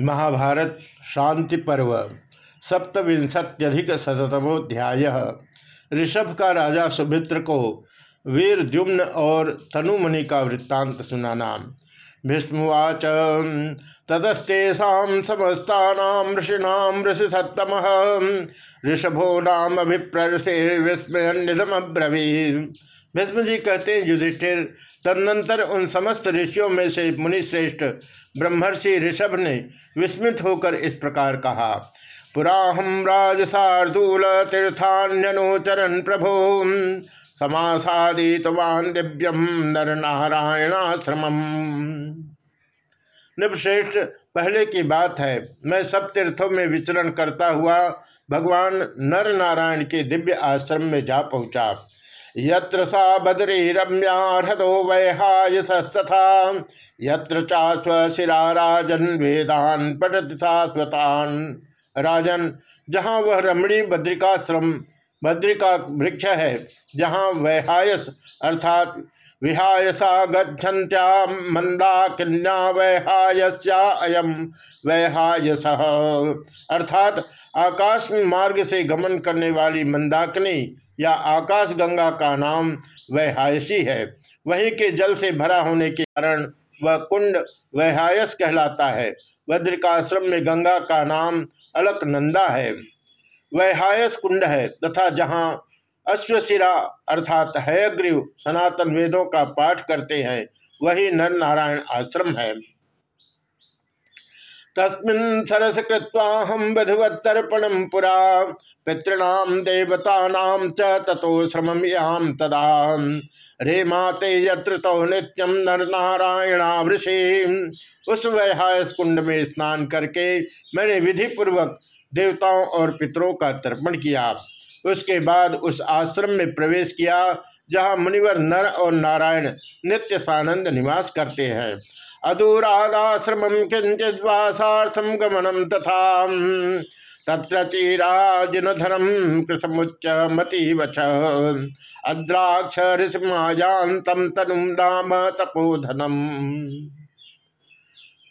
महाभारत शांति पर्व, सप्तविंशत्यधिक शतमोध्याय ऋषभ का राजा सुभित्र को वीर द्युम्न और तनुमणि का वृत्तांत सुनाना। भीष्मवाच, ततस्तेषा समस्ता ऋषिणाम ऋषि सत्तम ऋषभो नाम अभिप्रसे विस्मयनिधमब्रवी भीष्म जी कहते हैं, युधिष्ठिर, तदनंतर उन समस्त ऋषियों में से मुनिश्रेष्ठ ब्रह्मर्षि ऋषभ ने विस्मित होकर इस प्रकार कहा पुराहम राजसार्दूल तीर्थान्यनुचरण प्रभो। समासादितवान दिव्यम नर नारायणाश्रम निपश्रेष्ठ पहले की बात है, मैं सब तीर्थों में विचरण करता हुआ भगवान नर नारायण के दिव्य आश्रम में जा पहुँचा। यत्र सा बदरी रम्या हृदो वैहायसस्तथा। यत्र चास्वशिरा राजन वेदान पठत शाश्वतान। राजन, जहाँ वह रमणी बद्रिकाश्रम, बद्रिका वृक्ष है, जहाँ वैहायस अर्थात विहायसा गच्छन्त्या मंदाकिन्या वैहायस्या अयम वैहायस। अर्थात आकाश मार्ग से गमन करने वाली मंदाकिनी या आकाश गंगा का नाम वैहायसी है। वहीं के जल से भरा होने के कारण वह कुंड वैहायस कहलाता है। वज्रिकाश्रम में गंगा का नाम अलकनंदा है। वैहायस कुंड है तथा जहाँ अश्वशिरा अर्थात हयग्रीव सनातन वेदों का पाठ करते हैं, वही नर नारायण आश्रम है। तस्मिन् सरस कृत्वाहम विधिवत्तर्पणम पुरा पितॄणाम देवतानाम च ततो श्रमम याम तदा। रे माते यत्र तो नित्यम नर नारायणा वृषि उस वैहायस कुंड में स्नान करके मैंने विधि पूर्वक देवताओं और पितरों का तर्पण किया। उसके बाद उस आश्रम में प्रवेश किया, जहाँ मुनिवर नर और नारायण नित्य सानंद निवास करते हैं। अदूरादाश्रम किंचिवासार्थम गमनम तथा, तत्र वच अद्राक्ष तपोधनम।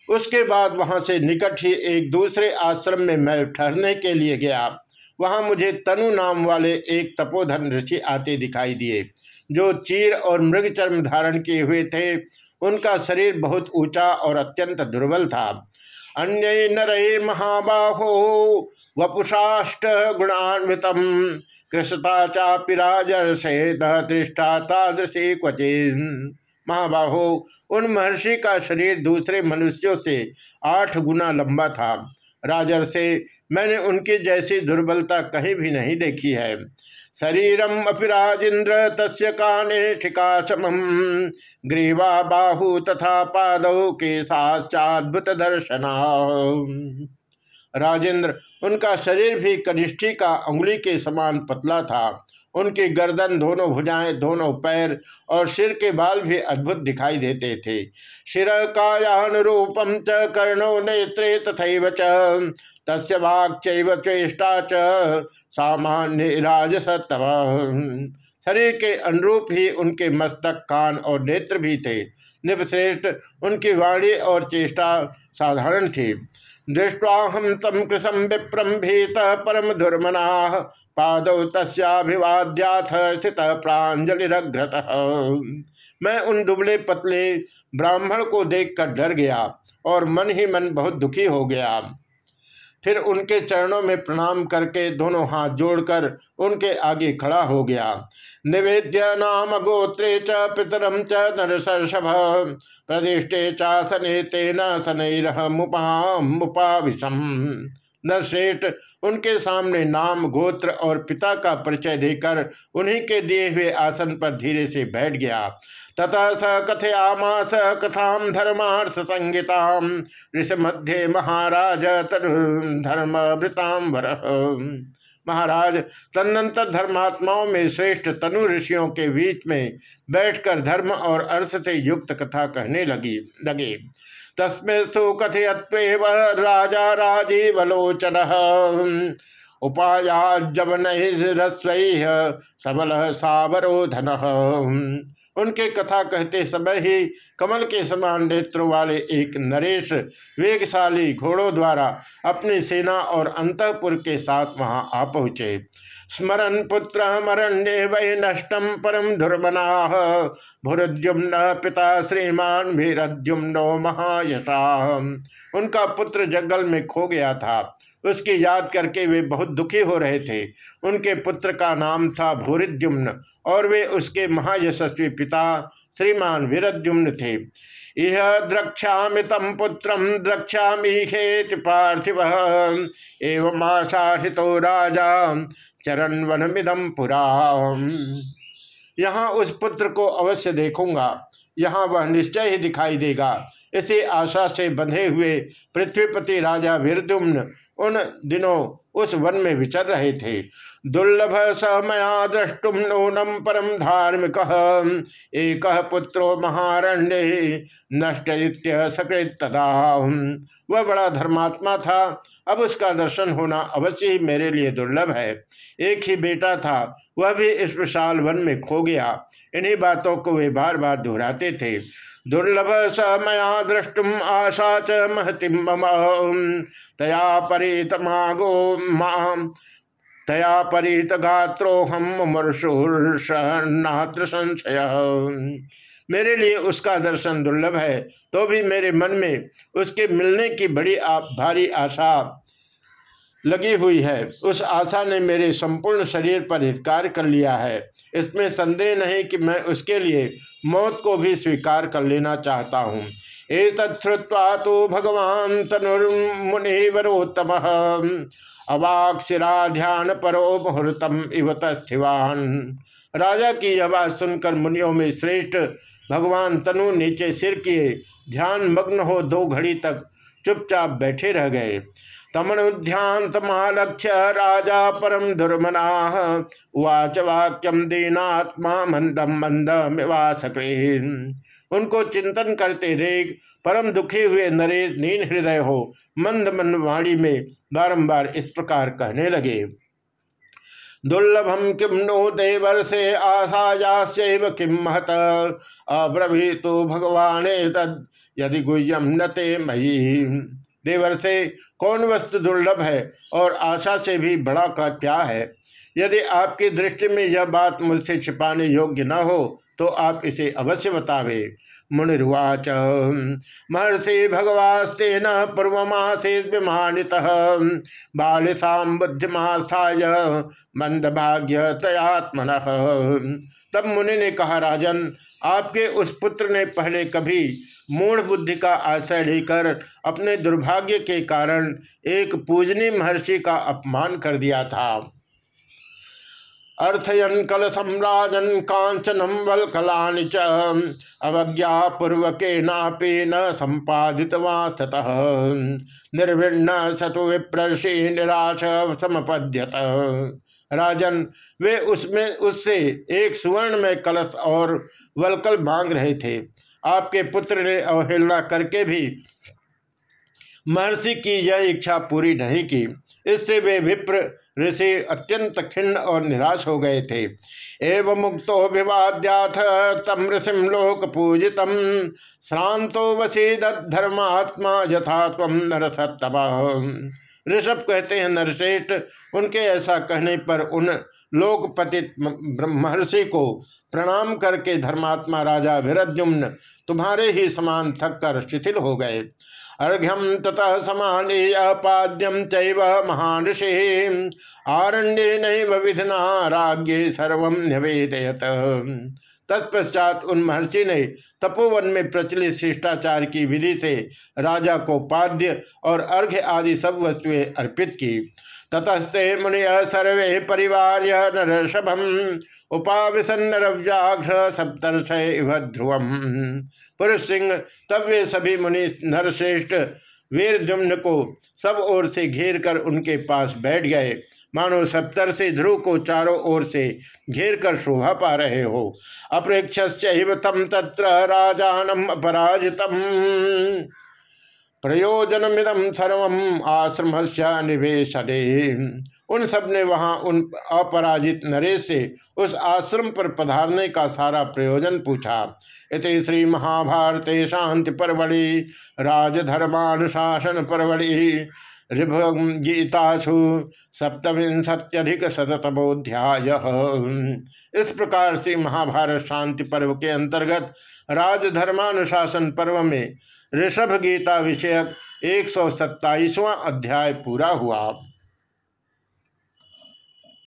उसके बाद वहाँ से निकट ही एक दूसरे आश्रम में मैं ठहरने के लिए गया। वहाँ मुझे तनु नाम वाले एक तपोधन ऋषि आते दिखाई दिए, जो चीर और मृग चर्म धारण किए हुए थे। उनका शरीर बहुत ऊँचा और अत्यंत दुर्बल था। अन्य नरे महाबाहो, वपुषाष्ट गुणान्वित कृष्णता चापि राजर्षे दृष्टा महाबाहो, उन महर्षि का शरीर दूसरे मनुष्यों से आठ गुना लंबा था। राजर से, मैंने उनकी जैसी दुर्बलता कहीं भी नहीं देखी है। शरीरम अपिराजेन्द्र तस् काने ठिका समम ग्रीवा बाहू तथा पादौ के साचाद्भुत दर्शना राजेंद्र, उनका शरीर भी कनिष्ठी का उंगली के समान पतला था। उनकी गर्दन दोनों भुजाएँ, दोनों पैर और सिर के बाल भी अद्भुत दिखाई देते थे। शिर कायानुरूपम च कर्णो नेत्रे तथा च। तस्य चेष्टा च। सामान्य राजसतव शरीर के अनुरूप ही उनके मस्तक, कान और नेत्र भी थे। निपश्रेष्ठ उनकी वाणी और चेष्टा साधारण थी। दृष्टाहम तम कृषम विप्रम भीत परम धुर्मना पाद तस्वाद्याथ स्थित प्राजलिघ्रत मैं उन दुबले पतले ब्राह्मण को देखकर डर गया और मन ही मन बहुत दुखी हो गया। फिर उनके चरणों में प्रणाम करके दोनों हाथ जोड़कर उनके आगे खड़ा हो गया। निवेद्य नाम गोत्रे च पितरम च, नरसर्षभ। प्रदिष्टे चासने तेन मुपा मुपाविषम श्रेष्ठ उनके सामने नाम, गोत्र और पिता का परिचय देकर उन्हीं के दिए हुए आसन पर धीरे से बैठ गया। ततः स कथयामास कथा धर्मार्थ संगीता ऋष मध्य महाराज धर्म वृतांबर महाराज, तदनंतर धर्मात्माओं में श्रेष्ठ तनु ऋषियों के बीच में बैठकर धर्म और अर्थ से युक्त कथा कहने लगी, लगे। तस्में कथयत्व राजा राजीवलोचन। उपाया जब नहीं सावरो धन उनके कथा कहते समय ही कमल के समान नेत्रों वाले एक नरेश वेगशाली घोड़ों द्वारा अपनी सेना और अंतपुर के साथ वहाँ आ पहुँचे। स्मरण पुत्र मरण्य वै नष्टम परम दुर्मना। भुरद्युम्न पिता श्रीमान भीरद्युम्नो महायशा। उनका पुत्र जंगल में खो गया था। उसकी याद करके वे बहुत दुखी हो रहे थे। उनके पुत्र का नाम था भूरिद्युम्न और वे उसके महायशस्वी पिता श्रीमान वीरद्युम्न थे। यह द्रक्षामि तम पुत्र द्रक्षामि हेत पार्थिव। एवं आशाहितो राजा चरण वनमिदम पुरा। यहाँ उस पुत्र को अवश्य देखूँगा। यहाँ वह निश्चय ही दिखाई देगा। इसी आशा से बंधे हुए पृथ्वीपति राजा वीरदुम्न उन दिनों उस वन में विचर रहे थे। दुर्लभ समया द्रष्टुम नूनम परम धार्मिक। एक पुत्रो महारण्य नष्ट सकृत तदा। वह बड़ा धर्मात्मा था। अब उसका दर्शन होना अवश्य ही मेरे लिए दुर्लभ है। एक ही बेटा था। वह भी इस विशाल वन में खो गया। इन्हीं बातों को वे बार बार दोहराते थे। दुर्लभ स मया द्रष्टुम आशा च महतिम तया मागो तया परित गात्रोहम मनुषुर्नात्र संशय। मेरे लिए उसका दर्शन दुर्लभ है तो भी मेरे मन में उसके मिलने की बड़ी आ, भारी आशा लगी हुई है। उस आशा ने मेरे संपूर्ण शरीर पर हितकार कर लिया है। इसमें संदेह नहीं कि मैं उसके लिए मौत को भी स्वीकार कर लेना चाहता हूँ। एतत्वा तो भगवान तनुर्मुनिवरोत्तम। अवाक ध्यान परो मुहूर्तम इव तस्थिवान। राजा की आवाज़ सुनकर मुनियों में श्रेष्ठ भगवान तनु नीचे सिर किए ध्यान मग्न हो दो घड़ी तक चुपचाप बैठे रह गए। तमनुध्यांतमालक्ष्य राजा परम दुर्मना। उवाच वाक्यम दीनात्मा मंदम मंदमिवासकृ उनको चिंतन करते देख परम दुखी हुए नरेश नीन हृदय हो, मंद मन वाणी में बारंबार इस प्रकार कहने लगे। दुर्लभम किम नो देवर से आशाया किम महत? अब्रभी तो भगवान यदि गुह्यम न ते मही देवर से कौन वस्तु दुर्लभ है और आशा से भी बड़ा का क्या है? यदि आपकी दृष्टि में यह बात मुझसे छिपाने योग्य न हो तो आप इसे अवश्य बतावे। मुनिर्वाच, महर्षि भगवास्ते न पूर्वमासे विमानित बालिशाम बुद्धिमास्थाय मंदभाग्य तयात्मन तब मुनि ने कहा, राजन, आपके उस पुत्र ने पहले कभी मूढ़ बुद्धि का आश्रय लेकर अपने दुर्भाग्य के कारण एक पूजनी महर्षि का अपमान कर दिया था। अर्थयन कल सम्राजन कांचनम वलकलानि च अवज्ञा पूर्वक नापे न संपादित वास्तः निर्भिन्न सतु विप्रषि निराश समपद्यत। राजन, वे उसमें, उससे एक सुवर्ण में कलश और वलकल मांग रहे थे। आपके पुत्र ने अवहेलना करके भी महर्षि की यह इच्छा पूरी नहीं की। इससे वे विप्र ऋषि अत्यंत खिन्न और निराश हो गए थे। एवं मुक्तो विवाद्याथ तम ऋषिम लोक पूजित श्रांतो वसीद धर्मात्मा यथा तम नरसतम ऋषभ कहते हैं नरश्रेष्ठ उनके ऐसा कहने पर उन लोकपतित महर्षि को प्रणाम करके धर्मात्मा राजा विरद्युम्न तुम्हारे ही समान थक कर शिथिल हो गए। अर्घ्यम ततः समानेयपाद्यम चैव महान ऋषि आरण्य नैव विधना राज्ञे सर्व निवेदयत। तत्पश्चात उन महर्षि ने तपोवन में प्रचलित शिष्टाचार की विधि से राजा को पाद्य और अर्घ्य आदि सब वस्तुएँ अर्पित की। ततस्ते मुनिय सर्वे परिवार नरषभम उपाविसन्नर व्याघ्र सप्तर्ष इव ध्रुवम। पुरुष सिंह, तब वे सभी मुनि नरश्रेष्ठ वीर जुम्न को सब ओर से घेर कर उनके पास बैठ गए। मानो सप्तर से ध्रुव को चारों ओर से घेर कर शोभा पा रहे हो। अप्रेक्ष तम तत्र राजानम अपराजितम। प्रयोजनमिदम सर्व आश्रम निवेशने। उन सबने वहाँ उन अपराजित नरेश से उस आश्रम पर पधारने का सारा प्रयोजन पूछा। इति श्री महाभारते शांति परवड़ी राजधर्मानुशासन परवड़ी ऋभगीतासु सप्तविंशत्यधिक शतमोध्याय इस प्रकार से महाभारत शांति पर्व के अंतर्गत राजधर्मानुशासन पर्व में ऋषभ गीता विषयक एक अध्याय पूरा हुआ।